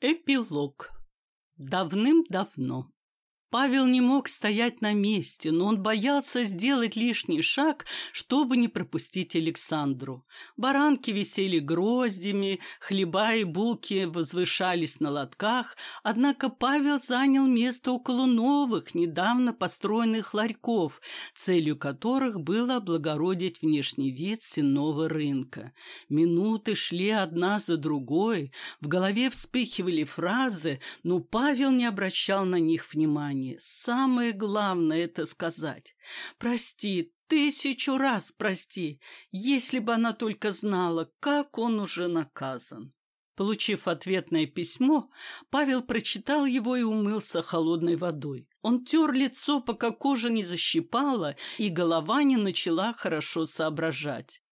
Эпилог. Давным-давно. Павел не мог стоять на месте, но он боялся сделать лишний шаг, чтобы не пропустить Александру. Баранки висели гроздями, хлеба и булки возвышались на лотках, однако Павел занял место около новых, недавно построенных ларьков, целью которых было облагородить внешний вид сенного рынка. Минуты шли одна за другой, в голове вспыхивали фразы, но Павел не обращал на них внимания внимание. Самое главное это сказать. Прости, тысячу раз прости, если бы она только знала, как он уже наказан. Получив ответное письмо, Павел прочитал его и умылся холодной водой. Он тер лицо, пока кожа не защипала, и голова не начала хорошо соображать.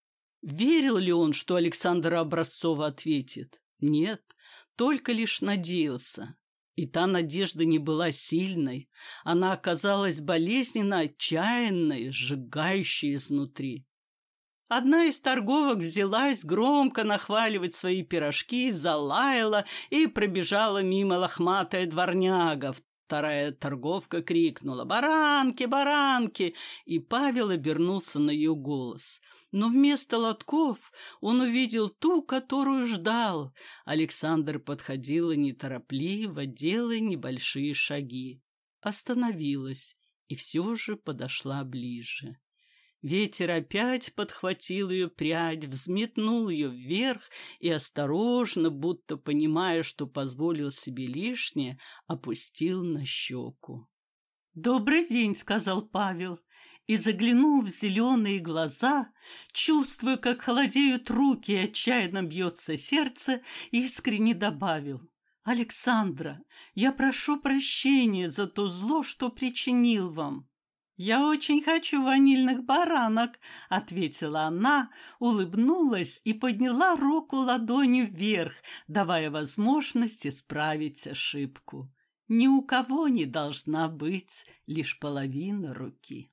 Верил ли он, что Александра Образцова ответит? Нет, только лишь надеялся. И та надежда не была сильной, она оказалась болезненно отчаянной, сжигающей изнутри. Одна из торговок взялась громко нахваливать свои пирожки, залаяла и пробежала мимо лохматая дворняга. Вторая торговка крикнула «Баранки, баранки!» и Павел обернулся на ее голос но вместо лотков он увидел ту, которую ждал. Александр подходила неторопливо, делая небольшие шаги. Остановилась и все же подошла ближе. Ветер опять подхватил ее прядь, взметнул ее вверх и осторожно, будто понимая, что позволил себе лишнее, опустил на щеку. «Добрый день», — сказал Павел, и, заглянув в зеленые глаза, чувствуя, как холодеют руки и отчаянно бьется сердце, искренне добавил. «Александра, я прошу прощения за то зло, что причинил вам». «Я очень хочу ванильных баранок», — ответила она, улыбнулась и подняла руку ладонью вверх, давая возможность исправить ошибку. Ни у кого не должна быть лишь половина руки.